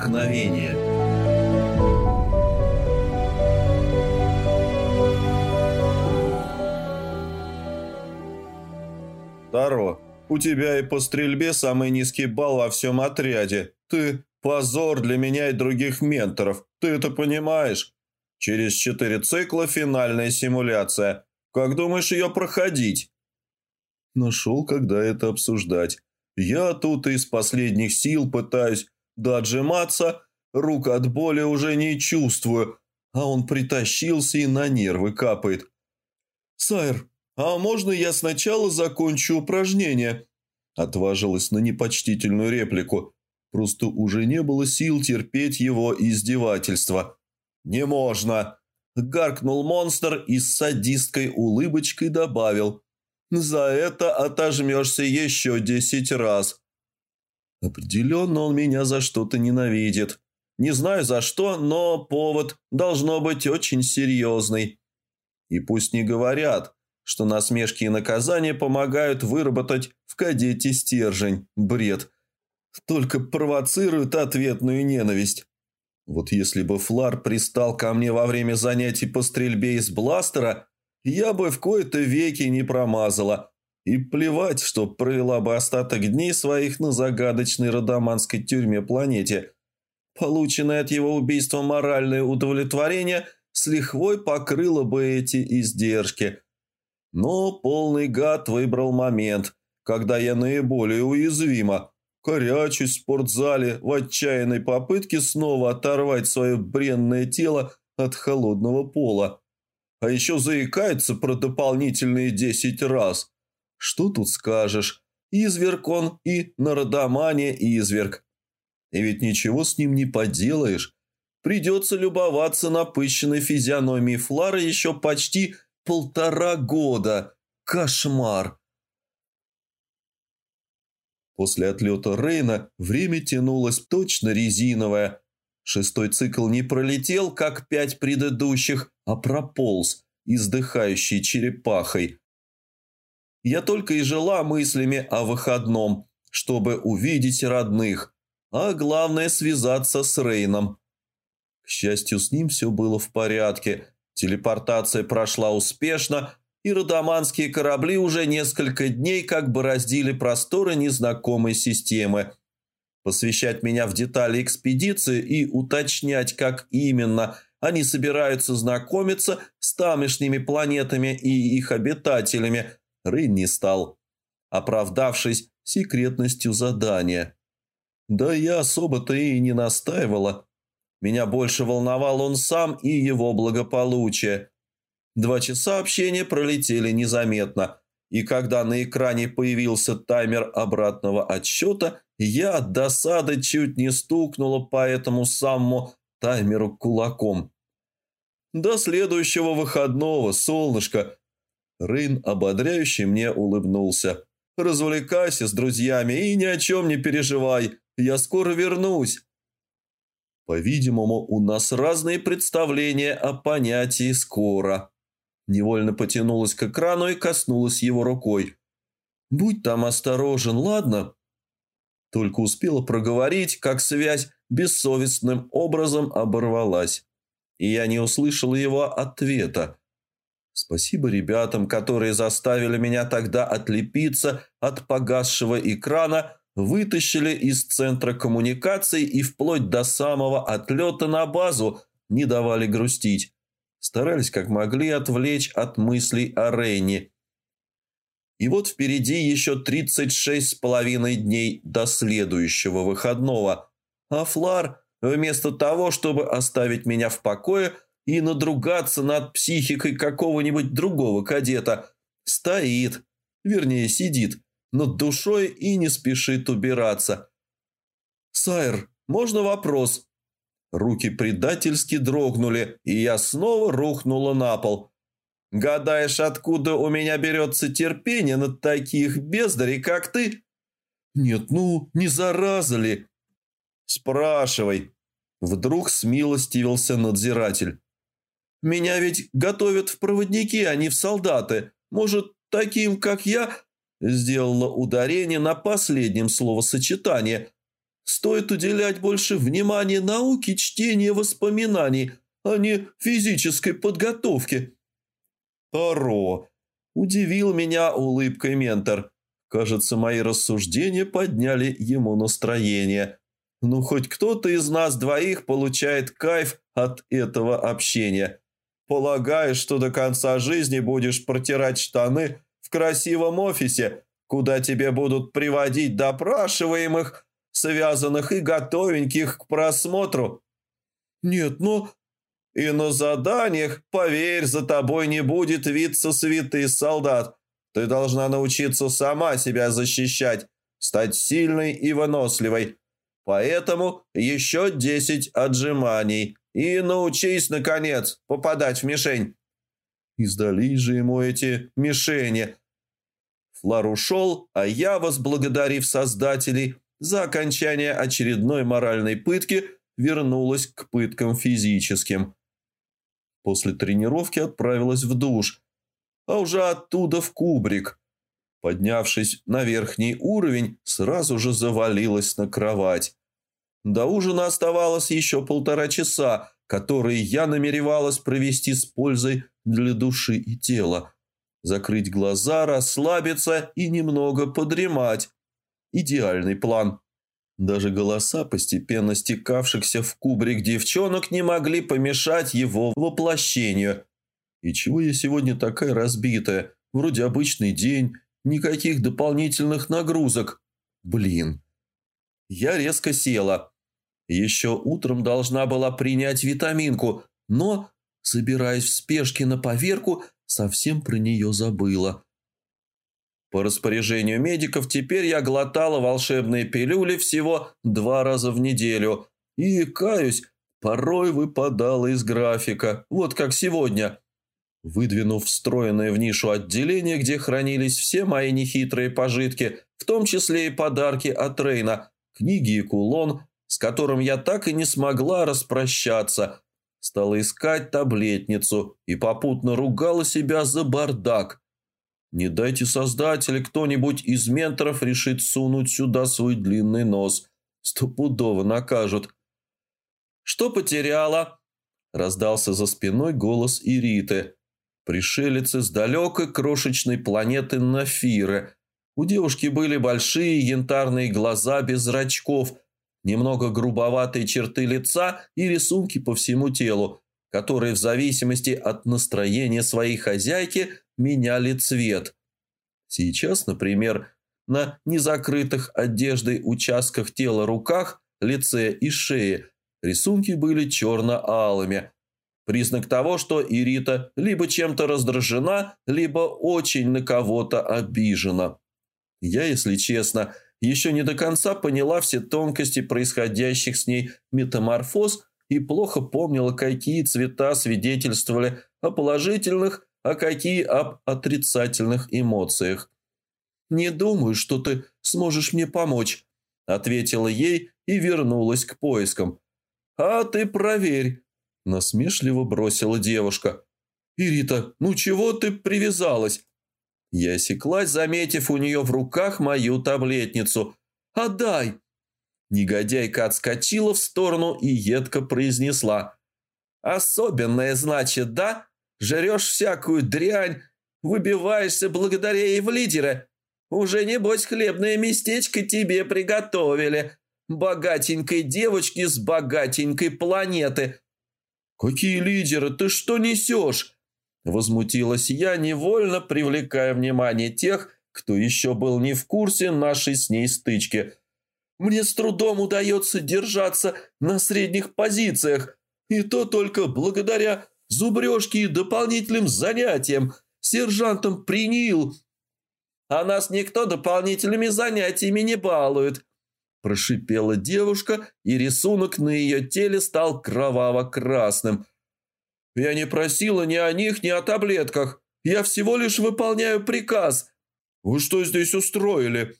проникновения. Таро, у тебя и по стрельбе самый низкий балл во всем отряде. Ты позор для меня и других менторов. Ты это понимаешь? Через четыре цикла финальная симуляция. Как думаешь ее проходить? Нашел, когда это обсуждать. Я тут из последних сил пытаюсь доотжиматься, рук от боли уже не чувствую, а он притащился и на нервы капает. «Сайр, а можно я сначала закончу упражнение?» Отважилась на непочтительную реплику. Просто уже не было сил терпеть его издевательства. «Не можно!» – гаркнул монстр и с садистской улыбочкой добавил. «За это отожмешься еще десять раз». Определенно он меня за что-то ненавидит. Не знаю за что, но повод должно быть очень серьезный. И пусть не говорят, что насмешки и наказания помогают выработать в кадете стержень. Бред. Только провоцируют ответную ненависть. Вот если бы Флар пристал ко мне во время занятий по стрельбе из бластера, я бы в кои-то веки не промазала. И плевать, что провела бы остаток дней своих на загадочной родоманской тюрьме планете. Полученное от его убийства моральное удовлетворение с лихвой покрыло бы эти издержки. Но полный гад выбрал момент, когда я наиболее уязвима корячусь в спортзале в отчаянной попытке снова оторвать свое бренное тело от холодного пола. А еще заикается про дополнительные десять раз. Что тут скажешь? Изверг он и на родомане изверг. И ведь ничего с ним не поделаешь. Придется любоваться напыщенной физиономией Флары еще почти полтора года. Кошмар. После отлета Рейна время тянулось точно резиновое. Шестой цикл не пролетел, как пять предыдущих, а прополз, издыхающий черепахой. Я только и жила мыслями о выходном, чтобы увидеть родных, а главное связаться с Рейном. К счастью, с ним все было в порядке. Телепортация прошла успешно, и родоманские корабли уже несколько дней как бы раздили просторы незнакомой системы. Посвящать меня в детали экспедиции и уточнять, как именно они собираются знакомиться с тамошними планетами и их обитателями, Рын не стал, оправдавшись секретностью задания. Да я особо-то и не настаивала. Меня больше волновал он сам и его благополучие – Два часа общения пролетели незаметно, и когда на экране появился таймер обратного отсчета, я от досады чуть не стукнула по этому самому таймеру кулаком. «До следующего выходного, солнышко!» Рейн ободряюще мне улыбнулся. «Развлекайся с друзьями и ни о чем не переживай, я скоро вернусь!» По-видимому, у нас разные представления о понятии «скоро». Невольно потянулась к экрану и коснулась его рукой. «Будь там осторожен, ладно?» Только успела проговорить, как связь бессовестным образом оборвалась. И я не услышал его ответа. Спасибо ребятам, которые заставили меня тогда отлепиться от погасшего экрана, вытащили из центра коммуникаций и вплоть до самого отлета на базу не давали грустить старались как могли отвлечь от мыслей о Рейне. И вот впереди еще 36 с половиной дней до следующего выходного, а Флар, вместо того, чтобы оставить меня в покое и надругаться над психикой какого-нибудь другого кадета, стоит, вернее сидит, над душой и не спешит убираться. «Сайр, можно вопрос?» Руки предательски дрогнули, и я снова рухнула на пол. «Гадаешь, откуда у меня берется терпение над таких бездарей, как ты?» «Нет, ну, не зараза ли?» «Спрашивай». Вдруг смилостивился надзиратель. «Меня ведь готовят в проводники, а не в солдаты. Может, таким, как я...» Сделала ударение на последнем словосочетании – стоит уделять больше внимания науке чтения воспоминаний, а не физической подготовке». «Таро!» – удивил меня улыбкой ментор. Кажется, мои рассуждения подняли ему настроение. Ну, хоть кто-то из нас двоих получает кайф от этого общения. Полагаешь, что до конца жизни будешь протирать штаны в красивом офисе, куда тебе будут приводить допрашиваемых, связанных и готовеньких к просмотру? Нет, но... И на заданиях, поверь, за тобой не будет виться святый солдат. Ты должна научиться сама себя защищать, стать сильной и выносливой. Поэтому еще десять отжиманий. И научись, наконец, попадать в мишень. Издали же ему эти мишени. Флар ушел, а я, возблагодарив создателей за окончание очередной моральной пытки, вернулась к пыткам физическим. После тренировки отправилась в душ, а уже оттуда в кубрик. Поднявшись на верхний уровень, сразу же завалилась на кровать. До ужина оставалось еще полтора часа, которые я намеревалась провести с пользой для души и тела. Закрыть глаза, расслабиться и немного подремать. Идеальный план. Даже голоса постепенно стекавшихся в кубрик девчонок не могли помешать его воплощению. И чего я сегодня такая разбитая? Вроде обычный день, никаких дополнительных нагрузок. Блин. Я резко села. Еще утром должна была принять витаминку, но, собираясь в спешке на поверку, совсем про нее забыла. По распоряжению медиков теперь я глотала волшебные пилюли всего два раза в неделю. И, каюсь, порой выпадала из графика, вот как сегодня. Выдвинув встроенное в нишу отделение, где хранились все мои нехитрые пожитки, в том числе и подарки от Рейна, книги и кулон, с которым я так и не смогла распрощаться, стала искать таблетницу и попутно ругала себя за бардак. Не дайте создатели, кто-нибудь из менторов решит сунуть сюда свой длинный нос. Стопудово накажут. «Что потеряла?» – раздался за спиной голос Ириты. Пришелец из далекой крошечной планеты Нафиры. У девушки были большие янтарные глаза без зрачков, немного грубоватые черты лица и рисунки по всему телу, которые в зависимости от настроения своей хозяйки меняли цвет. Сейчас, например, на незакрытых одеждой участках тела руках, лице и шее рисунки были черно-алыми. Признак того, что Ирита либо чем-то раздражена, либо очень на кого-то обижена. Я, если честно, еще не до конца поняла все тонкости происходящих с ней метаморфоз и плохо помнила, какие цвета свидетельствовали о положительных, а какие об отрицательных эмоциях. «Не думаю, что ты сможешь мне помочь», – ответила ей и вернулась к поискам. «А ты проверь», – насмешливо бросила девушка. «Ирита, ну чего ты привязалась? Я осеклась, заметив у нее в руках мою таблетницу. «Отдай!» Негодяйка отскочила в сторону и едко произнесла. «Особенное, значит, да? Жрешь всякую дрянь, выбиваешься благодаря ей в лидеры. Уже, небось, хлебное местечко тебе приготовили. Богатенькой девочки с богатенькой планеты». «Какие лидеры? Ты что несешь?» Возмутилась я, невольно привлекая внимание тех, кто еще был не в курсе нашей с ней стычки. «Мне с трудом удается держаться на средних позициях, и то только благодаря зубрежке и дополнительным занятиям, сержантом принил. А нас никто дополнительными занятиями не балует», прошипела девушка, и рисунок на ее теле стал кроваво-красным – я не просила ни о них, ни о таблетках. Я всего лишь выполняю приказ. Вы что здесь устроили?»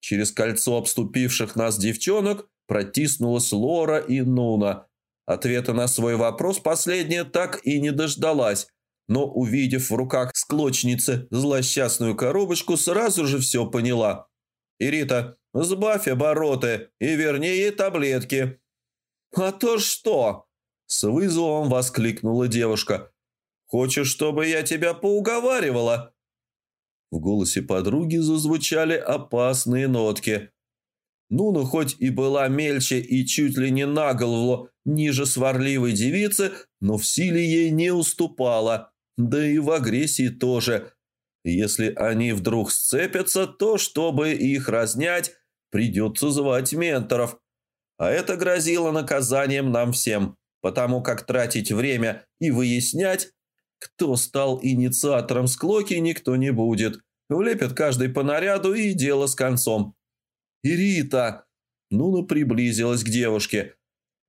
Через кольцо обступивших нас девчонок протиснулась Лора и Нуна. Ответа на свой вопрос последняя так и не дождалась, но, увидев в руках склочницы злосчастную коробочку, сразу же все поняла. «Ирита, Сбавь обороты и верни ей таблетки». «А то что?» – с вызовом воскликнула девушка. «Хочешь, чтобы я тебя поуговаривала?» В голосе подруги зазвучали опасные нотки. Нуна хоть и была мельче и чуть ли не на голову ниже сварливой девицы, но в силе ей не уступала, да и в агрессии тоже. Если они вдруг сцепятся, то, чтобы их разнять, придется звать менторов. А это грозило наказанием нам всем, потому как тратить время и выяснять, кто стал инициатором склоки, никто не будет. Влепят каждый по наряду и дело с концом. «Ирита!» Нуна приблизилась к девушке.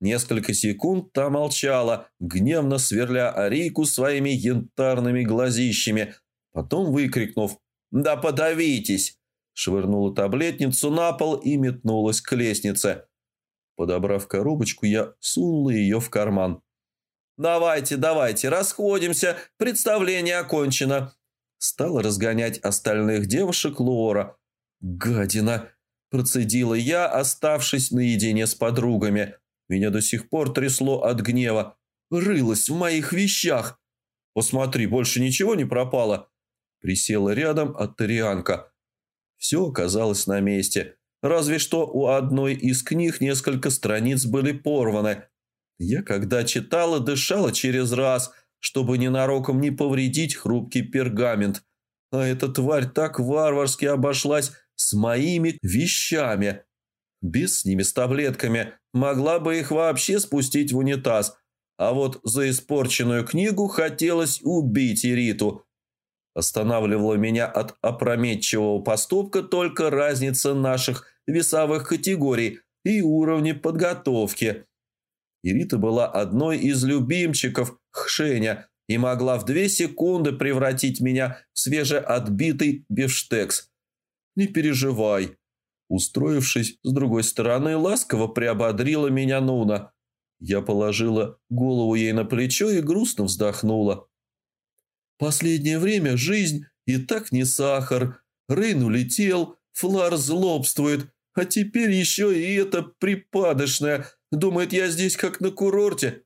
Несколько секунд та молчала, гневно сверля Арику своими янтарными глазищами, потом выкрикнув «Да подавитесь!» швырнула таблетницу на пол и метнулась к лестнице. Подобрав коробочку, я сунула ее в карман. «Давайте, давайте, расходимся, представление окончено!» Стала разгонять остальных девушек Лора. «Гадина!» Процедила я, оставшись наедине с подругами. Меня до сих пор трясло от гнева. Рылась в моих вещах. Посмотри, больше ничего не пропало. Присела рядом Аттарианка. Все оказалось на месте. Разве что у одной из книг несколько страниц были порваны. Я, когда читала, дышала через раз, чтобы ненароком не повредить хрупкий пергамент. А эта тварь так варварски обошлась с моими вещами. Без с ними, с таблетками. Могла бы их вообще спустить в унитаз. А вот за испорченную книгу хотелось убить Ириту. Останавливала меня от опрометчивого поступка только разница наших весовых категорий и уровня подготовки. Ирита была одной из любимчиков Хшеня и могла в две секунды превратить меня в свежеотбитый бифштекс – не переживай». Устроившись с другой стороны, ласково приободрила меня Нуна. Я положила голову ей на плечо и грустно вздохнула. «Последнее время жизнь и так не сахар. Рейн улетел, Флар злобствует, а теперь еще и эта припадочная. Думает, я здесь как на курорте».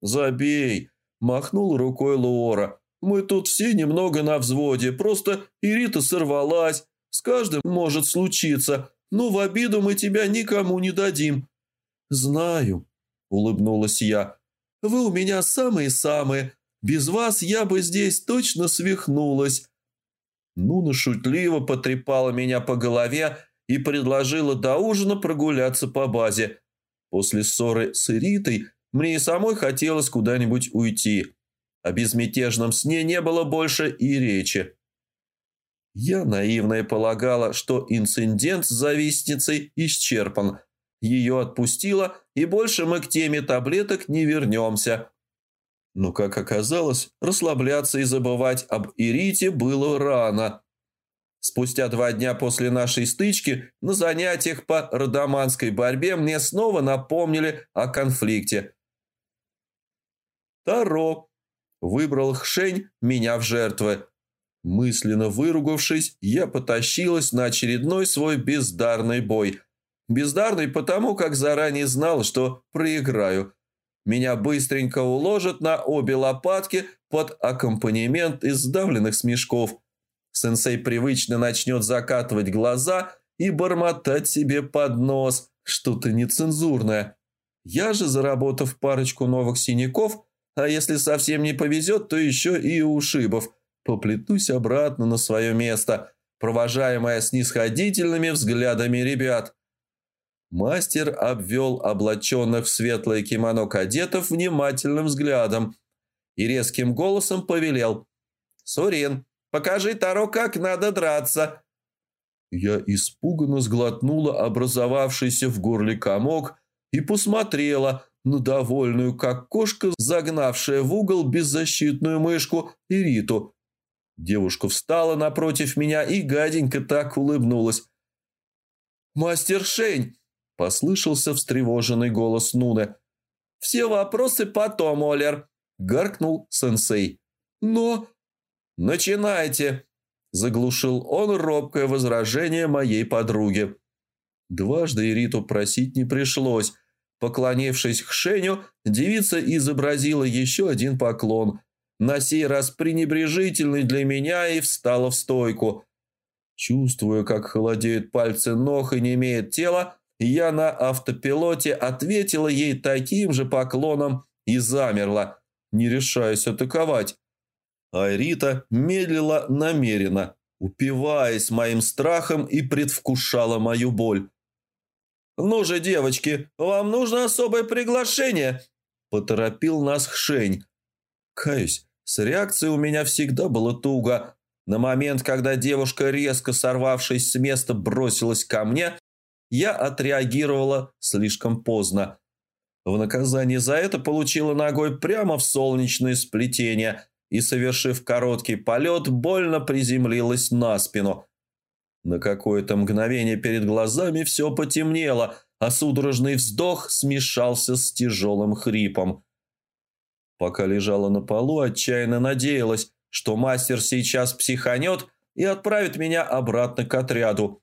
«Забей», – махнул рукой Луора. «Мы тут все немного на взводе, просто Ирита сорвалась, с каждым может случиться, но в обиду мы тебя никому не дадим». «Знаю», — улыбнулась я. «Вы у меня самые-самые. Без вас я бы здесь точно свихнулась». Нуна шутливо потрепала меня по голове и предложила до ужина прогуляться по базе. После ссоры с Иритой мне и самой хотелось куда-нибудь уйти. О безмятежном сне не было больше и речи. Я наивно полагала, что инцидент с завистницей исчерпан. Ее отпустила, и больше мы к теме таблеток не вернемся. Но, как оказалось, расслабляться и забывать об Ирите было рано. Спустя два дня после нашей стычки на занятиях по родоманской борьбе мне снова напомнили о конфликте. Таро выбрал Хшень меня в жертвы. Мысленно выругавшись, я потащилась на очередной свой бездарный бой. Бездарный потому, как заранее знал, что проиграю. Меня быстренько уложат на обе лопатки под аккомпанемент из сдавленных смешков. Сенсей привычно начнет закатывать глаза и бормотать себе под нос что-то нецензурное. Я же, заработав парочку новых синяков, а если совсем не повезет, то еще и ушибов – поплетусь обратно на свое место, провожаемая снисходительными взглядами ребят. Мастер обвел облаченных в светлое кимоно кадетов внимательным взглядом и резким голосом повелел. «Сурин, покажи Таро, как надо драться!» Я испуганно сглотнула образовавшийся в горле комок и посмотрела на довольную, как кошка, загнавшая в угол беззащитную мышку Ириту, Девушка встала напротив меня и гаденько так улыбнулась. «Мастер Шень!» – послышался встревоженный голос Нуны. «Все вопросы потом, Олер!» – гаркнул сенсей. «Но...» «Начинайте!» – заглушил он робкое возражение моей подруги. Дважды Ириту просить не пришлось. Поклонившись к Шеню, девица изобразила еще один поклон, на сей раз пренебрежительный для меня, и встала в стойку. Чувствуя, как холодеют пальцы ног и не имеет тела, я на автопилоте ответила ей таким же поклоном и замерла, не решаясь атаковать. Айрита медлила намеренно, упиваясь моим страхом и предвкушала мою боль. «Ну же, девочки, вам нужно особое приглашение!» – поторопил нас Хшень. Каюсь, с реакцией у меня всегда было туго. На момент, когда девушка, резко сорвавшись с места, бросилась ко мне, я отреагировала слишком поздно. В наказание за это получила ногой прямо в солнечное сплетение и, совершив короткий полет, больно приземлилась на спину. На какое-то мгновение перед глазами все потемнело, а судорожный вздох смешался с тяжелым хрипом. Пока лежала на полу, отчаянно надеялась, что мастер сейчас психанет и отправит меня обратно к отряду.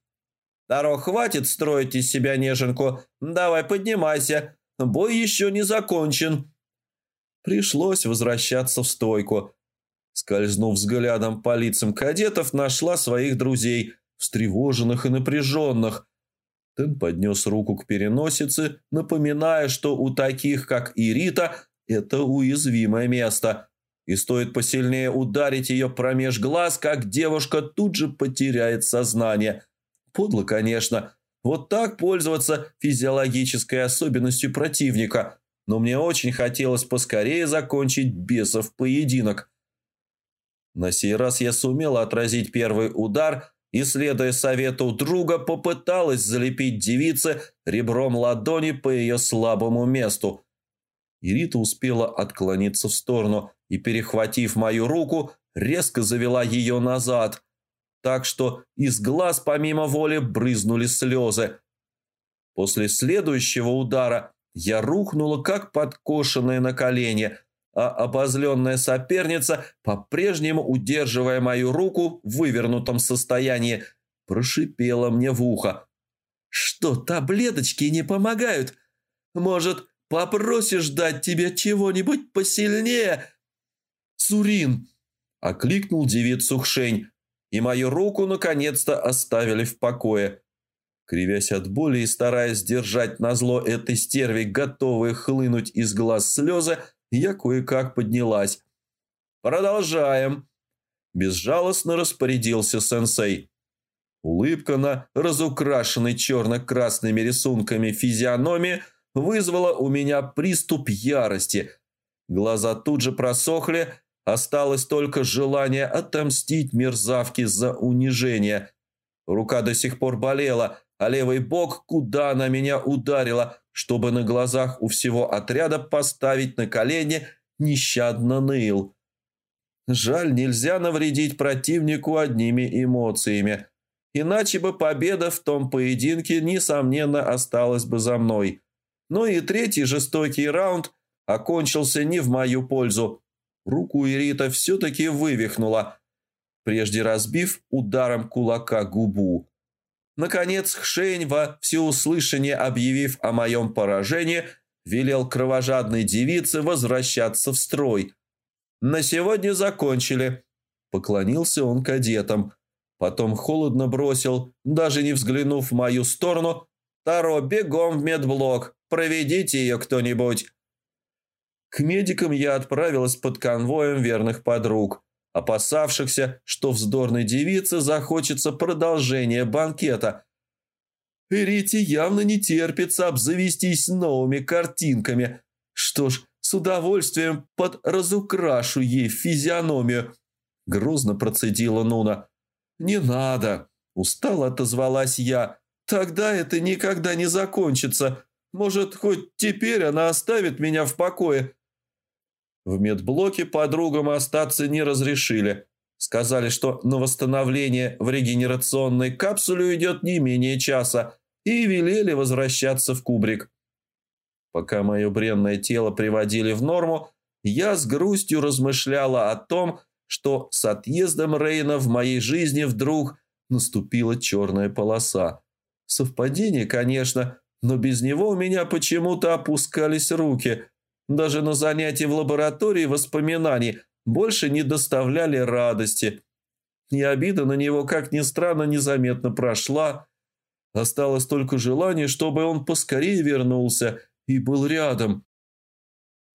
«Таро, хватит строить из себя неженку. Давай поднимайся. Бой еще не закончен». Пришлось возвращаться в стойку. Скользнув взглядом по лицам кадетов, нашла своих друзей, встревоженных и напряженных. Тен поднес руку к переносице, напоминая, что у таких, как Ирита, это уязвимое место. И стоит посильнее ударить ее промеж глаз, как девушка тут же потеряет сознание. Подло, конечно. Вот так пользоваться физиологической особенностью противника. Но мне очень хотелось поскорее закончить бесов поединок. На сей раз я сумела отразить первый удар и, следуя совету друга, попыталась залепить девице ребром ладони по ее слабому месту – Ирита успела отклониться в сторону и, перехватив мою руку, резко завела ее назад, так что из глаз помимо воли брызнули слезы. После следующего удара я рухнула, как подкошенная на колени, а обозленная соперница, по-прежнему удерживая мою руку в вывернутом состоянии, прошипела мне в ухо. «Что, таблеточки не помогают? Может, Попросишь дать тебе чего-нибудь посильнее?» «Сурин!» – окликнул девицу Хшень, и мою руку наконец-то оставили в покое. Кривясь от боли и стараясь держать назло этой стерви, готовые хлынуть из глаз слезы, я кое-как поднялась. «Продолжаем!» – безжалостно распорядился сенсей. Улыбка на разукрашенной черно-красными рисунками физиономии – вызвало у меня приступ ярости. Глаза тут же просохли, осталось только желание отомстить мерзавке за унижение. Рука до сих пор болела, а левый бок, куда она меня ударила, чтобы на глазах у всего отряда поставить на колени, нещадно ныл. Жаль, нельзя навредить противнику одними эмоциями. Иначе бы победа в том поединке, несомненно, осталась бы за мной. Но и третий жестокий раунд окончился не в мою пользу. Руку Ирита все-таки вывихнула, прежде разбив ударом кулака губу. Наконец Хшень во всеуслышание объявив о моем поражении, велел кровожадной девице возвращаться в строй. «На сегодня закончили», – поклонился он кадетам. Потом холодно бросил, даже не взглянув в мою сторону, «Таро, бегом в медблок, Проведите ее кто-нибудь». К медикам я отправилась под конвоем верных подруг, опасавшихся, что вздорной девице захочется продолжение банкета. Рите явно не терпится обзавестись новыми картинками. Что ж, с удовольствием подразукрашу ей физиономию. Грозно процедила Нуна. «Не надо!» – устало отозвалась я. «Тогда это никогда не закончится. Может, хоть теперь она оставит меня в покое?» В медблоке подругам остаться не разрешили. Сказали, что на восстановление в регенерационной капсуле уйдет не менее часа, и велели возвращаться в кубрик. Пока мое бренное тело приводили в норму, я с грустью размышляла о том, что с отъездом Рейна в моей жизни вдруг наступила черная полоса. Совпадение, конечно, но без него у меня почему-то опускались руки. Даже на занятии в лаборатории воспоминаний больше не доставляли радости. И обида на него, как ни странно, незаметно прошла. Осталось только желание, чтобы он поскорее вернулся и был рядом.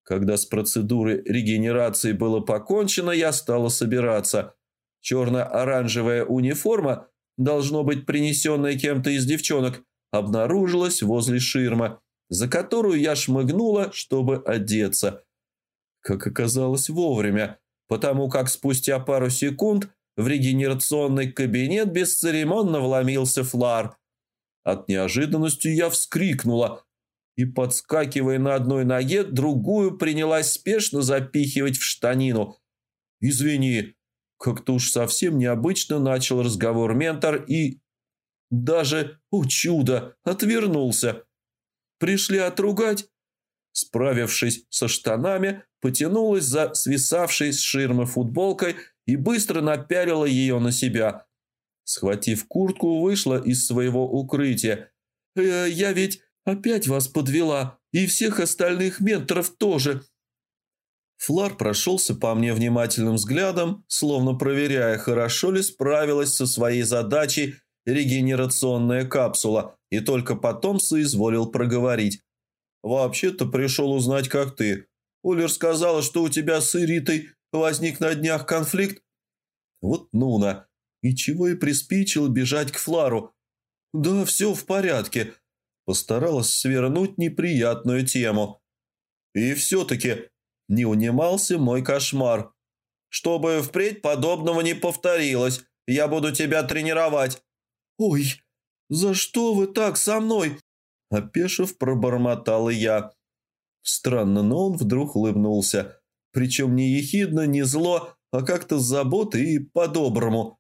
Когда с процедурой регенерации было покончено, я стала собираться. Черно-оранжевая униформа, должно быть принесенная кем-то из девчонок, обнаружилась возле ширма, за которую я шмыгнула, чтобы одеться. Как оказалось, вовремя, потому как спустя пару секунд в регенерационный кабинет бесцеремонно вломился Флар. От неожиданности я вскрикнула и, подскакивая на одной ноге, другую принялась спешно запихивать в штанину. «Извини», как-то уж совсем необычно начал разговор ментор и... Даже, о чудо, отвернулся. Пришли отругать? Справившись со штанами, потянулась за свисавшей с ширмы футболкой и быстро напялила ее на себя. Схватив куртку, вышла из своего укрытия. «Э, «Я ведь опять вас подвела, и всех остальных менторов тоже». Флар прошелся по мне внимательным взглядом, словно проверяя, хорошо ли справилась со своей задачей регенерационная капсула, и только потом соизволил проговорить. «Вообще-то пришел узнать, как ты. Улер сказала, что у тебя с Иритой возник на днях конфликт». Вот Нуна. И чего и приспичило бежать к Флару. «Да, все в порядке». Постаралась свернуть неприятную тему. «И все-таки не унимался мой кошмар. «Чтобы впредь подобного не повторилось, я буду тебя тренировать». «Ой, за что вы так со мной?» Опешив, пробормотал и я. Странно, но он вдруг улыбнулся. Причем не ехидно, не зло, а как-то с заботой и по-доброму.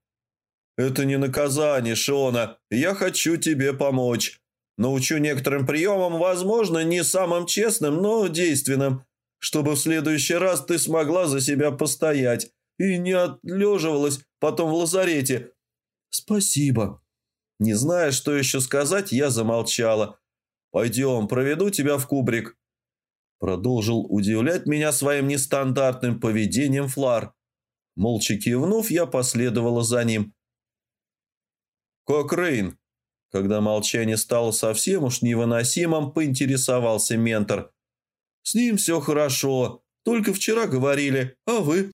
«Это не наказание, Шона. Я хочу тебе помочь. Научу некоторым приемам, возможно, не самым честным, но действенным чтобы в следующий раз ты смогла за себя постоять и не отлеживалась потом в лазарете. Спасибо. Не зная, что еще сказать, я замолчала. Пойдем, проведу тебя в кубрик. Продолжил удивлять меня своим нестандартным поведением Флар. Молча кивнув, я последовала за ним. «Кокрейн!» Когда молчание стало совсем уж невыносимым, поинтересовался ментор. С ним все хорошо. Только вчера говорили, а вы?»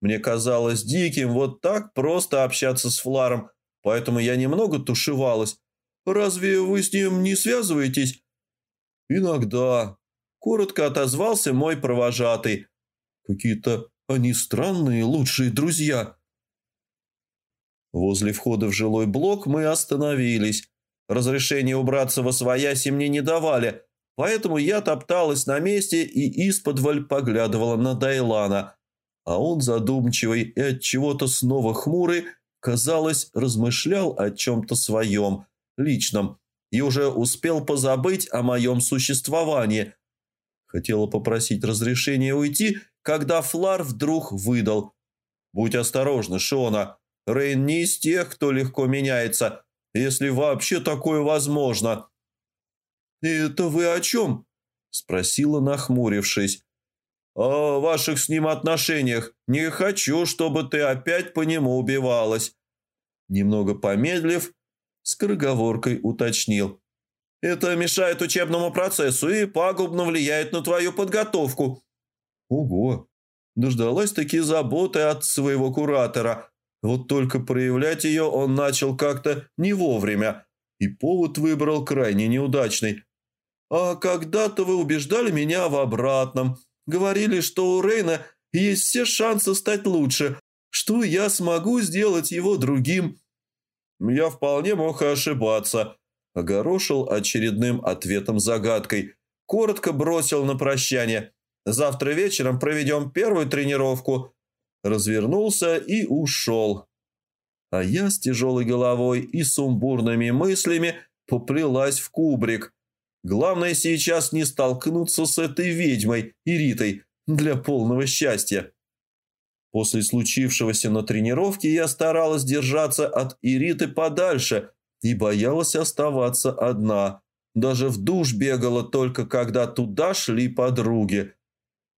Мне казалось диким вот так просто общаться с Фларом, поэтому я немного тушевалась. «Разве вы с ним не связываетесь?» «Иногда», — коротко отозвался мой провожатый. «Какие-то они странные лучшие друзья». Возле входа в жилой блок мы остановились. Разрешение убраться во свояси мне не давали, Поэтому я топталась на месте и исподволь поглядывала на Дайлана, а он задумчивый и от чего-то снова хмурый, казалось, размышлял о чем-то своем, личном, и уже успел позабыть о моем существовании. Хотела попросить разрешения уйти, когда Флар вдруг выдал. «Будь осторожна, Шона. Рейн не из тех, кто легко меняется, если вообще такое возможно». «Это вы о чем?» – спросила, нахмурившись. «О ваших с ним отношениях. Не хочу, чтобы ты опять по нему убивалась». Немного помедлив, скороговоркой уточнил. «Это мешает учебному процессу и пагубно влияет на твою подготовку». «Ого! Дождалась-таки заботы от своего куратора. Вот только проявлять ее он начал как-то не вовремя, и повод выбрал крайне неудачный. А когда-то вы убеждали меня в обратном. Говорили, что у Рейна есть все шансы стать лучше, что я смогу сделать его другим. Я вполне мог ошибаться. Огорошил очередным ответом загадкой. Коротко бросил на прощание. Завтра вечером проведем первую тренировку. Развернулся и ушел. А я с тяжелой головой и сумбурными мыслями поплелась в кубрик – Главное сейчас не столкнуться с этой ведьмой Иритой для полного счастья. После случившегося на тренировке я старалась держаться от Ириты подальше, и боялась оставаться одна. Даже в душ бегала только когда туда шли подруги.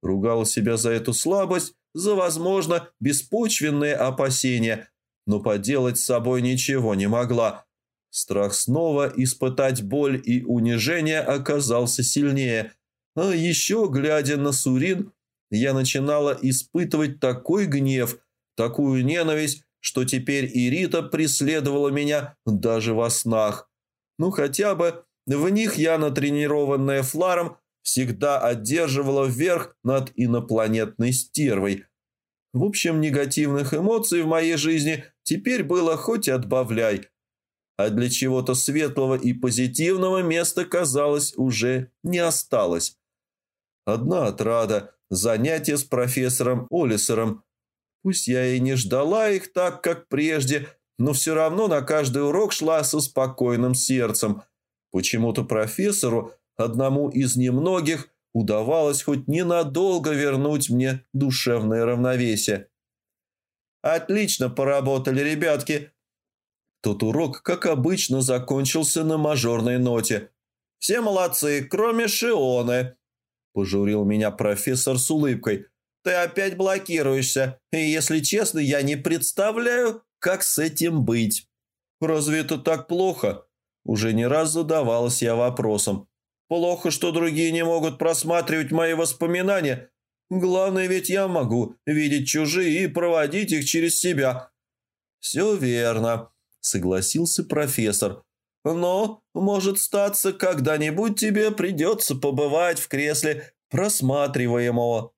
Ругала себя за эту слабость, за, возможно, беспочвенные опасения, но поделать с собой ничего не могла. Страх снова испытать боль и унижение оказался сильнее. А еще, глядя на Сурин, я начинала испытывать такой гнев, такую ненависть, что теперь и Рита преследовала меня даже во снах. Ну, хотя бы в них я, натренированная фларом, всегда одерживала верх над инопланетной стервой. В общем, негативных эмоций в моей жизни теперь было хоть отбавляй. А для чего-то светлого и позитивного места, казалось, уже не осталось. Одна отрада – занятие с профессором Олисером. Пусть я и не ждала их так, как прежде, но все равно на каждый урок шла со спокойным сердцем. Почему-то профессору, одному из немногих, удавалось хоть ненадолго вернуть мне душевное равновесие. «Отлично поработали, ребятки!» Тот урок, как обычно, закончился на мажорной ноте. «Все молодцы, кроме Шионы!» Пожурил меня профессор с улыбкой. «Ты опять блокируешься, и, если честно, я не представляю, как с этим быть». «Разве это так плохо?» Уже не раз задавалась я вопросом. «Плохо, что другие не могут просматривать мои воспоминания. Главное, ведь я могу видеть чужие и проводить их через себя». «Все верно», — согласился профессор. Но, может статься, когда-нибудь тебе придется побывать в кресле просматриваемого.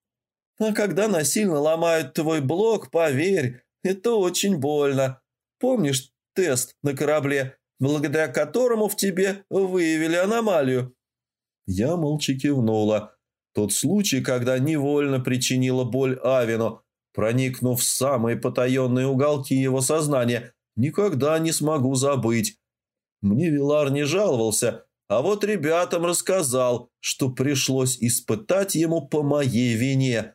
А когда насильно ломают твой блок, поверь, это очень больно. Помнишь тест на корабле, благодаря которому в тебе выявили аномалию?» Я молча кивнула. Тот случай, когда невольно причинила боль Авину, проникнув в самые потаенные уголки его сознания, никогда не смогу забыть. Мне Вилар не жаловался, а вот ребятам рассказал, что пришлось испытать ему по моей вине.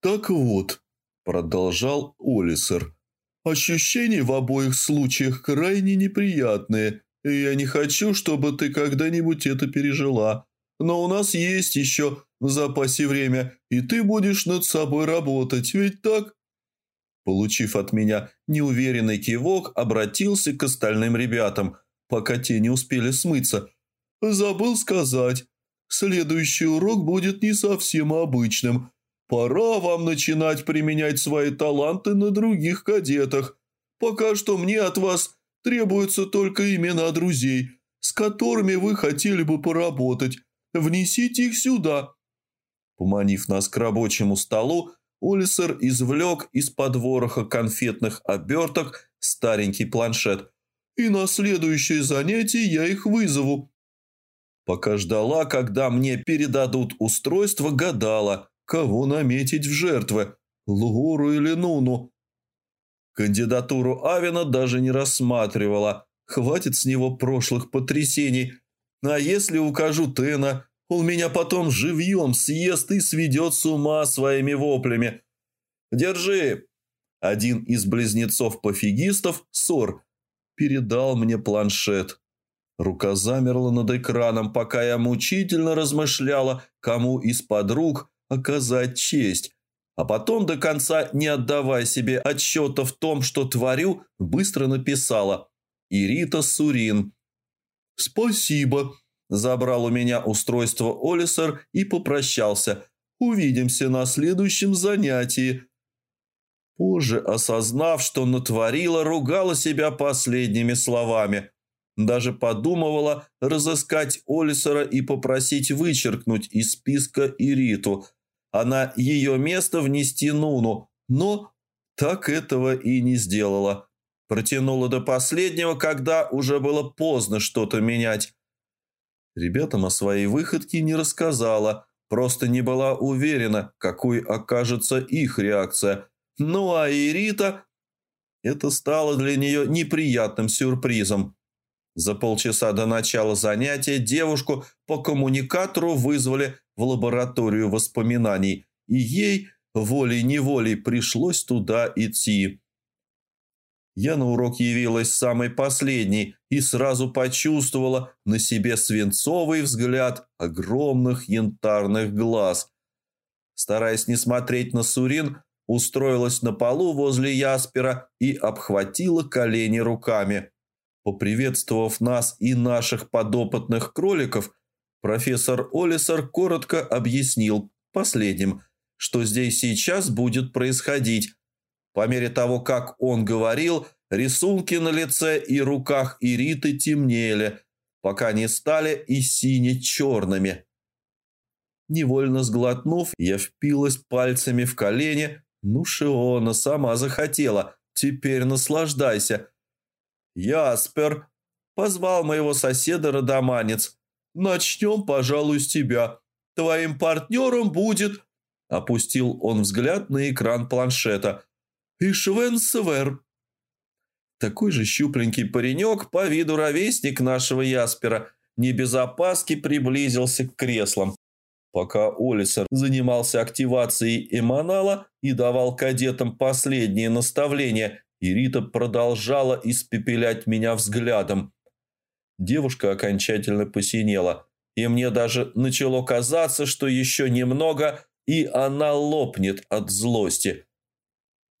«Так вот», – продолжал Олисер, – «ощущения в обоих случаях крайне неприятные, и я не хочу, чтобы ты когда-нибудь это пережила. Но у нас есть еще в запасе время, и ты будешь над собой работать, ведь так?» Получив от меня неуверенный кивок, обратился к остальным ребятам, пока те не успели смыться. «Забыл сказать. Следующий урок будет не совсем обычным. Пора вам начинать применять свои таланты на других кадетах. Пока что мне от вас требуются только имена друзей, с которыми вы хотели бы поработать. Внесите их сюда». Поманив нас к рабочему столу, Улисер извлек из-под вороха конфетных оберток старенький планшет. «И на следующее занятие я их вызову». Пока ждала, когда мне передадут устройство, гадала, кого наметить в жертвы – Лугуру или Нуну. Кандидатуру Авина даже не рассматривала. Хватит с него прошлых потрясений. А если укажу Тена, он меня потом живьем съест и сведет с ума своими воплями. Держи!» Один из близнецов-пофигистов, Сор, передал мне планшет. Рука замерла над экраном, пока я мучительно размышляла, кому из подруг оказать честь. А потом, до конца не отдавая себе отчета в том, что творю, быстро написала «Ирита Сурин». «Спасибо», Забрал у меня устройство Олисер и попрощался. «Увидимся на следующем занятии». Позже, осознав, что натворила, ругала себя последними словами. Даже подумывала разыскать Олисера и попросить вычеркнуть из списка Ириту, а на ее место внести Нуну, но так этого и не сделала. Протянула до последнего, когда уже было поздно что-то менять. Ребятам о своей выходке не рассказала, просто не была уверена, какой окажется их реакция. Ну а Ирита... Это стало для нее неприятным сюрпризом. За полчаса до начала занятия девушку по коммуникатору вызвали в лабораторию воспоминаний, и ей волей-неволей пришлось туда идти. Я на урок явилась самой последней и сразу почувствовала на себе свинцовый взгляд огромных янтарных глаз. Стараясь не смотреть на Сурин, устроилась на полу возле Яспера и обхватила колени руками. Поприветствовав нас и наших подопытных кроликов, профессор Олисер коротко объяснил последним, что здесь сейчас будет происходить, по мере того, как он говорил, рисунки на лице и руках Ириты темнели, пока не стали и сине-черными. Невольно сглотнув, я впилась пальцами в колени. Ну, Шиона сама захотела. Теперь наслаждайся. Яспер позвал моего соседа-родоманец. Начнем, пожалуй, с тебя. Твоим партнером будет... Опустил он взгляд на экран планшета – и Швен Свер. Такой же щупленький паренек, по виду ровесник нашего Яспера, не без опаски приблизился к креслам. Пока Олисер занимался активацией эманала и давал кадетам последние наставления, Ирита продолжала испепелять меня взглядом. Девушка окончательно посинела, и мне даже начало казаться, что еще немного, и она лопнет от злости –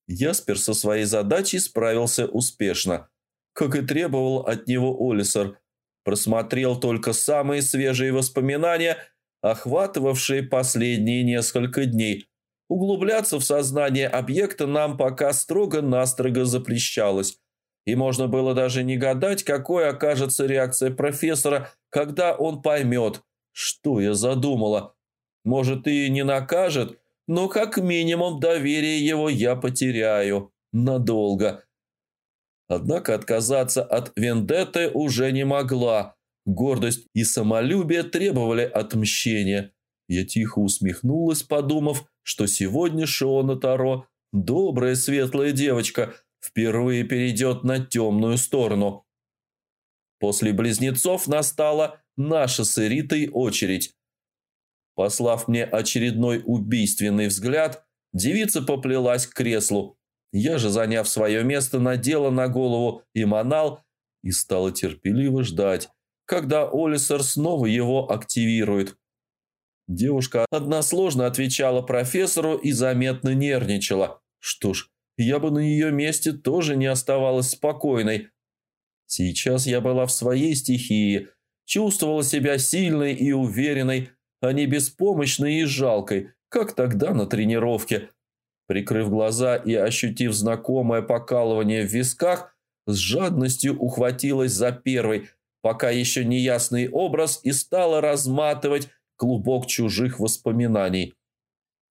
Яспер со своей задачей справился успешно, как и требовал от него Олисер. Просмотрел только самые свежие воспоминания, охватывавшие последние несколько дней. Углубляться в сознание объекта нам пока строго-настрого запрещалось, и можно было даже не гадать, какой окажется реакция профессора, когда он поймет, что я задумала. Может, и не накажет, но как минимум доверие его я потеряю. Надолго. Однако отказаться от вендетты уже не могла. Гордость и самолюбие требовали отмщения. Я тихо усмехнулась, подумав, что сегодня Шиона Таро, добрая светлая девочка, впервые перейдет на темную сторону. После близнецов настала наша с Эритой очередь. Послав мне очередной убийственный взгляд, девица поплелась к креслу. Я же, заняв свое место, надела на голову иманал и стала терпеливо ждать, когда Олисер снова его активирует. Девушка односложно отвечала профессору и заметно нервничала. Что ж, я бы на ее месте тоже не оставалась спокойной. Сейчас я была в своей стихии, чувствовала себя сильной и уверенной, а не беспомощной и жалкой, как тогда на тренировке. Прикрыв глаза и ощутив знакомое покалывание в висках, с жадностью ухватилась за первый, пока еще неясный образ и стала разматывать клубок чужих воспоминаний.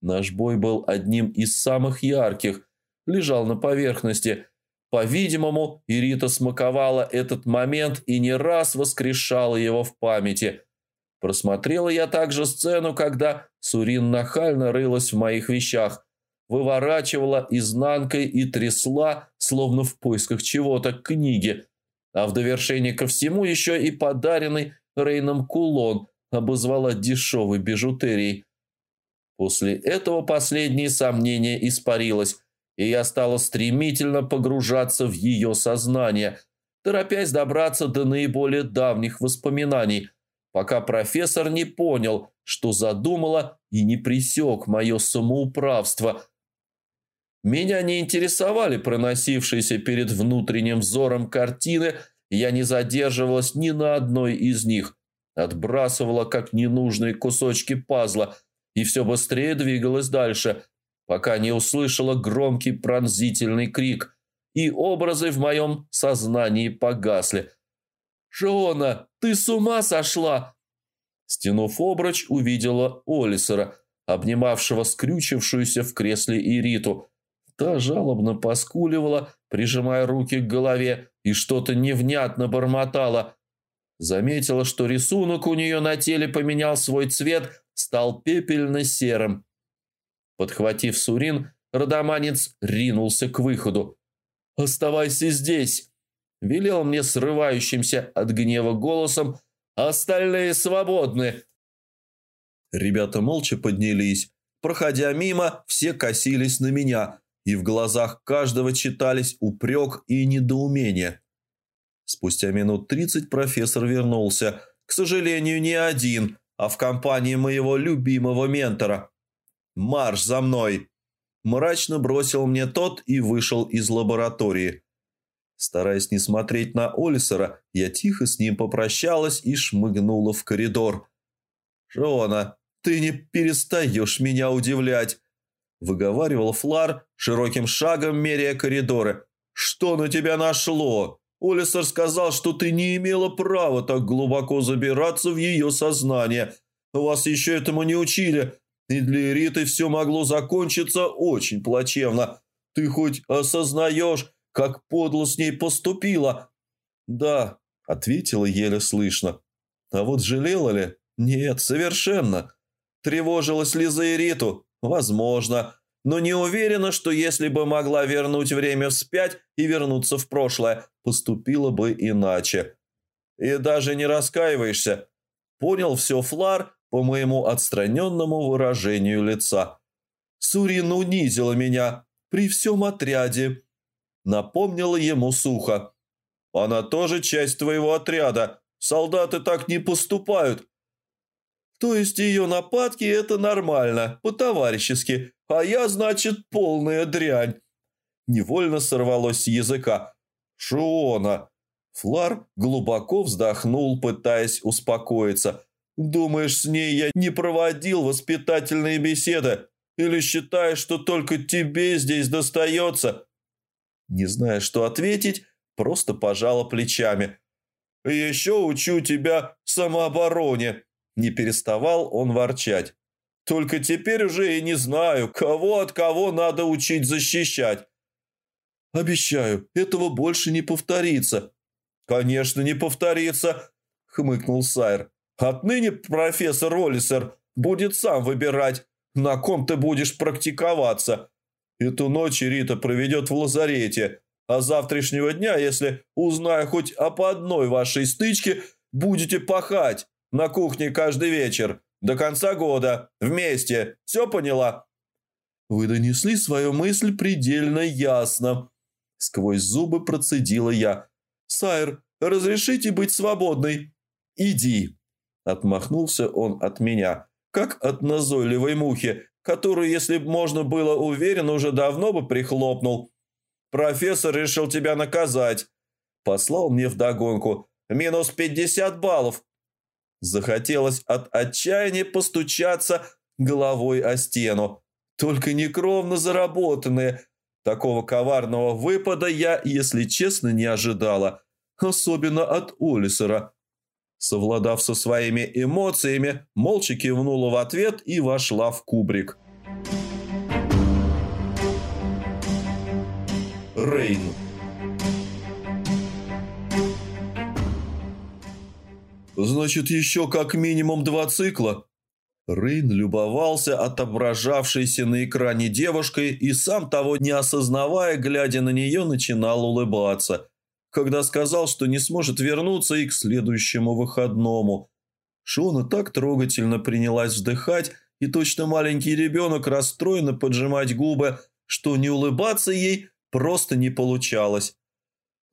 Наш бой был одним из самых ярких, лежал на поверхности. По-видимому, Ирита смаковала этот момент и не раз воскрешала его в памяти – Просмотрела я также сцену, когда Сурин нахально рылась в моих вещах, выворачивала изнанкой и трясла, словно в поисках чего-то, книги. А в довершение ко всему еще и подаренный Рейном кулон обозвала дешевой бижутерией. После этого последнее сомнение испарилось, и я стала стремительно погружаться в ее сознание, торопясь добраться до наиболее давних воспоминаний – пока профессор не понял, что задумала и не пресек мое самоуправство. Меня не интересовали проносившиеся перед внутренним взором картины, я не задерживалась ни на одной из них, отбрасывала как ненужные кусочки пазла и все быстрее двигалась дальше, пока не услышала громкий пронзительный крик, и образы в моем сознании погасли – «Шона, ты с ума сошла?» Стянув обруч, увидела Олисера, обнимавшего скрючившуюся в кресле Ириту. Та жалобно поскуливала, прижимая руки к голове, и что-то невнятно бормотала. Заметила, что рисунок у нее на теле поменял свой цвет, стал пепельно-серым. Подхватив Сурин, родоманец ринулся к выходу. «Оставайся здесь!» Велел мне срывающимся от гнева голосом «Остальные свободны!» Ребята молча поднялись. Проходя мимо, все косились на меня. и в глазах каждого читались упрек и недоумение. Спустя минут тридцать профессор вернулся, к сожалению, не один, а в компании моего любимого ментора. «Марш за мной!» Мрачно бросил мне тот и вышел из лаборатории. Стараясь не смотреть на Олисера, я тихо с ним попрощалась и шмыгнула в коридор. «Шона, ты не перестаешь меня удивлять!» Выговаривал Флар, широким шагом меряя коридоры. «Что на тебя нашло? Олисер сказал, что ты не имела права так глубоко забираться в ее сознание. Вас еще этому не учили, и для Риты все могло закончиться очень плачевно. Ты хоть осознаешь, как подло с ней поступила?» «Да», — ответила еле слышно. «А вот жалела ли? Нет, совершенно. Тревожилась ли за Ириту? Возможно. Но не уверена, что если бы могла вернуть время вспять и вернуться в прошлое, поступила бы иначе. И даже не раскаиваешься. Понял все Флар по моему отстраненному выражению лица. Сурин унизила меня при всем отряде. Напомнила ему сухо. Она тоже часть твоего отряда. Солдаты так не поступают. То есть ее нападки – это нормально, по-товарищески, а я, значит, полная дрянь. Невольно сорвалось с языка. Шона. Флар глубоко вздохнул, пытаясь успокоиться. «Думаешь, с ней я не проводил воспитательные беседы? Или считаешь, что только тебе здесь достается?» Не зная, что ответить, просто пожала плечами. «Еще учу тебя самообороне», не переставал он ворчать. «Только теперь уже и не знаю, кого от кого надо учить защищать». «Обещаю, этого больше не повторится». «Конечно, не повторится», — хмыкнул Сайр. «Отныне профессор Олисер будет сам выбирать, на ком ты будешь практиковаться. Эту ночь Рита проведет в лазарете, а завтрашнего дня, если узнаю хоть об одной вашей стычке, будете пахать. На кухне каждый вечер. До конца года. Вместе. Все поняла?» «Вы донесли свою мысль предельно ясно». Сквозь зубы процедила я. «Сайр, разрешите быть свободной?» «Иди». Отмахнулся он от меня, как от назойливой мухи, которую, если б можно было уверен, уже давно бы прихлопнул. «Профессор решил тебя наказать». Послал мне вдогонку. «Минус пятьдесят баллов. Захотелось от отчаяния постучаться головой о стену. Только не кровно заработанные. Такого коварного выпада я, если честно, не ожидала. Особенно от Олисера. Совладав со своими эмоциями, молча кивнула в ответ и вошла в кубрик. Рейн «Значит, еще как минимум два цикла?» Рейн любовался отображавшейся на экране девушкой и сам того не осознавая, глядя на нее, начинал улыбаться, когда сказал, что не сможет вернуться и к следующему выходному. Шона так трогательно принялась вздыхать, и точно маленький ребенок расстроенно поджимать губы, что не улыбаться ей просто не получалось.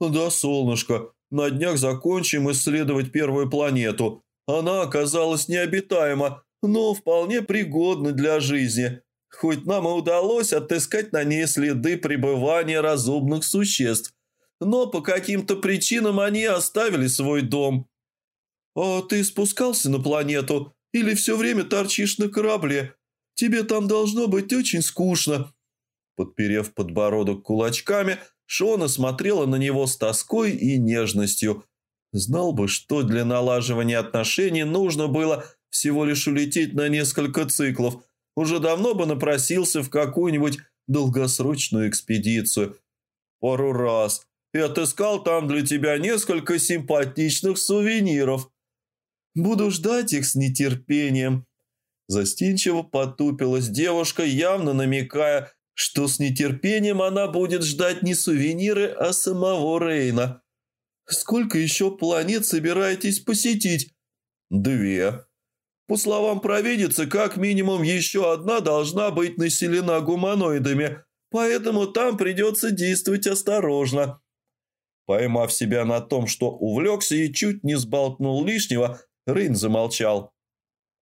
«Да, солнышко, на днях закончим исследовать первую планету. Она оказалась необитаема, но вполне пригодна для жизни. Хоть нам и удалось отыскать на ней следы пребывания разумных существ, но по каким-то причинам они оставили свой дом. А ты спускался на планету или все время торчишь на корабле? Тебе там должно быть очень скучно. Подперев подбородок кулачками, Шона смотрела на него с тоской и нежностью. Знал бы, что для налаживания отношений нужно было всего лишь улететь на несколько циклов, уже давно бы напросился в какую-нибудь долгосрочную экспедицию. Пару раз. И отыскал там для тебя несколько симпатичных сувениров. Буду ждать их с нетерпением. Застенчиво потупилась девушка, явно намекая, что с нетерпением она будет ждать не сувениры, а самого Рейна. «Сколько еще планет собираетесь посетить?» «Две. По словам провидицы, как минимум еще одна должна быть населена гуманоидами, поэтому там придется действовать осторожно». Поймав себя на том, что увлекся и чуть не сболтнул лишнего, Рейн замолчал.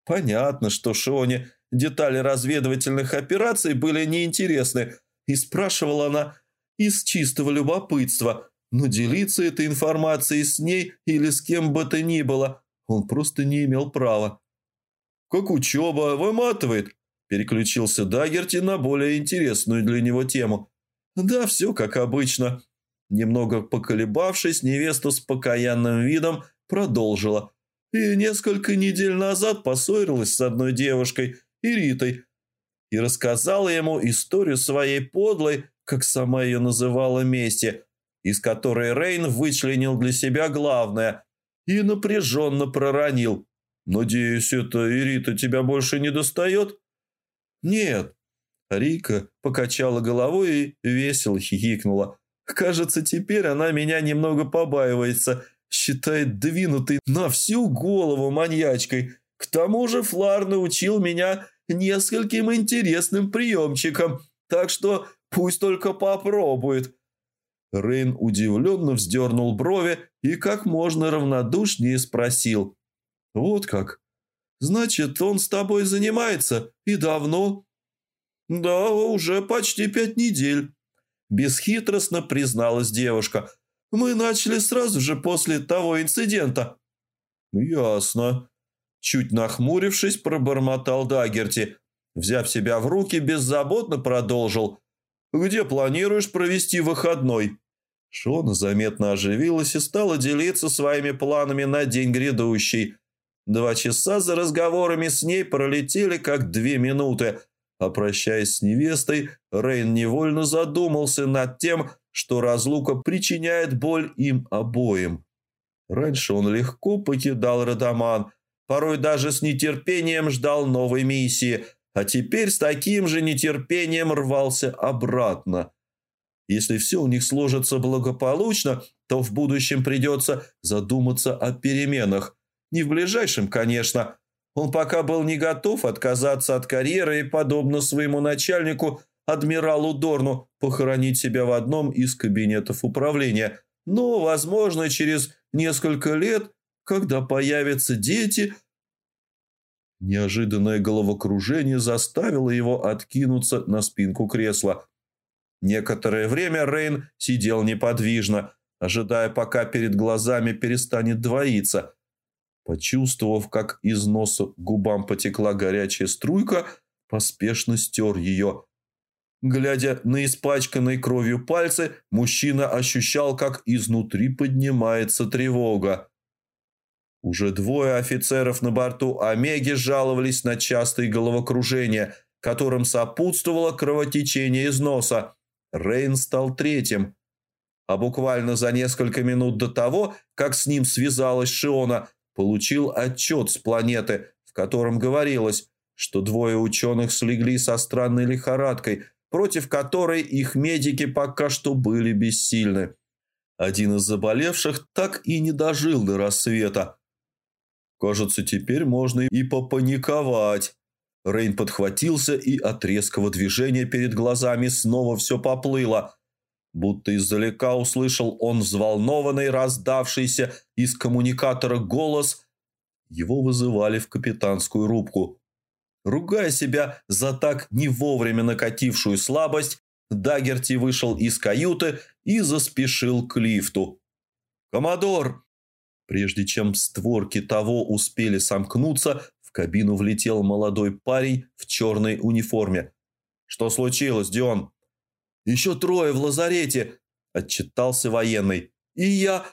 Понятно, что Шоне детали разведывательных операций были неинтересны, и спрашивала она из чистого любопытства, но делиться этой информацией с ней или с кем бы то ни было он просто не имел права. «Как учеба, выматывает», – переключился Дагерти на более интересную для него тему. «Да, все как обычно». Немного поколебавшись, невеста с покаянным видом продолжила. И несколько недель назад поссорилась с одной девушкой, Иритой, и рассказала ему историю своей подлой, как сама ее называла, мести, из которой Рейн вычленил для себя главное и напряженно проронил. «Надеюсь, это Ирита тебя больше не достает?» «Нет». Рика покачала головой и весело хихикнула. «Кажется, теперь она меня немного побаивается, считает двинутой на всю голову маньячкой. К тому же Флар научил меня нескольким интересным приемчикам, так что пусть только попробует». Рейн удивленно вздернул брови и как можно равнодушнее спросил. «Вот как? Значит, он с тобой занимается? И давно?» «Да, уже почти пять недель», – бесхитростно призналась девушка. «Мы начали сразу же после того инцидента». «Ясно», – чуть нахмурившись, пробормотал Дагерти. Взяв себя в руки, беззаботно продолжил. «Где планируешь провести выходной?» Шона заметно оживилась и стала делиться своими планами на день грядущий. Два часа за разговорами с ней пролетели как две минуты, прощаясь с невестой, Рейн невольно задумался над тем, что разлука причиняет боль им обоим. Раньше он легко покидал Радаман, порой даже с нетерпением ждал новой миссии, а теперь с таким же нетерпением рвался обратно – если все у них сложится благополучно, то в будущем придется задуматься о переменах. Не в ближайшем, конечно. Он пока был не готов отказаться от карьеры и, подобно своему начальнику, адмиралу Дорну, похоронить себя в одном из кабинетов управления. Но, возможно, через несколько лет, когда появятся дети... Неожиданное головокружение заставило его откинуться на спинку кресла – Некоторое время Рейн сидел неподвижно, ожидая, пока перед глазами перестанет двоиться. Почувствовав, как из носа губам потекла горячая струйка, поспешно стер ее. Глядя на испачканные кровью пальцы, мужчина ощущал, как изнутри поднимается тревога. Уже двое офицеров на борту Омеги жаловались на частые головокружения, которым сопутствовало кровотечение из носа. Рейн стал третьим. А буквально за несколько минут до того, как с ним связалась Шиона, получил отчет с планеты, в котором говорилось, что двое ученых слегли со странной лихорадкой, против которой их медики пока что были бессильны. Один из заболевших так и не дожил до рассвета. Кажется, теперь можно и попаниковать. Рейн подхватился, и от резкого движения перед глазами снова все поплыло. Будто издалека услышал он взволнованный, раздавшийся из коммуникатора голос. Его вызывали в капитанскую рубку. Ругая себя за так не вовремя накатившую слабость, Дагерти вышел из каюты и заспешил к лифту. «Коммодор!» Прежде чем створки того успели сомкнуться, в кабину влетел молодой парень в черной униформе. «Что случилось, Дион?» «Еще трое в лазарете», – отчитался военный. «И я...»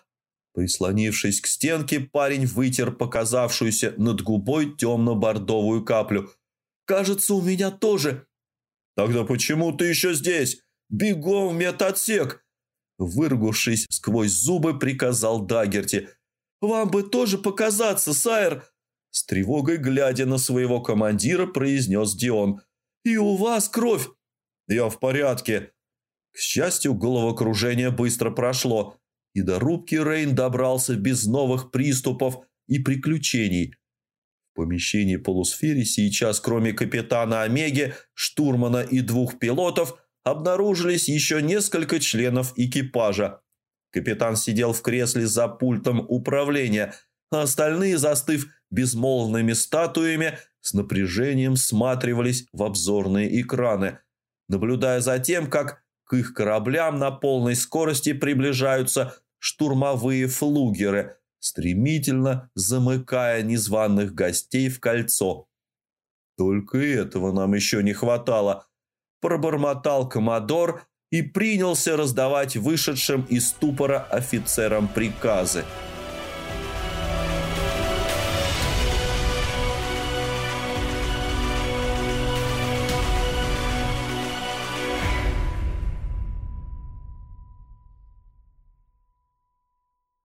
Прислонившись к стенке, парень вытер показавшуюся над губой темно-бордовую каплю. «Кажется, у меня тоже». «Тогда почему ты еще здесь? Бегом в медотсек!» Выргувшись сквозь зубы, приказал Дагерти. «Вам бы тоже показаться, Сайр!» С тревогой, глядя на своего командира, произнес Дион. «И у вас кровь!» «Я в порядке!» К счастью, головокружение быстро прошло, и до рубки Рейн добрался без новых приступов и приключений. В помещении полусфере сейчас, кроме капитана Омеги, штурмана и двух пилотов, обнаружились еще несколько членов экипажа. Капитан сидел в кресле за пультом управления, а остальные, застыв безмолвными статуями, с напряжением всматривались в обзорные экраны, наблюдая за тем, как к их кораблям на полной скорости приближаются штурмовые флугеры, стремительно замыкая незваных гостей в кольцо. «Только этого нам еще не хватало», – пробормотал Комодор и принялся раздавать вышедшим из ступора офицерам приказы –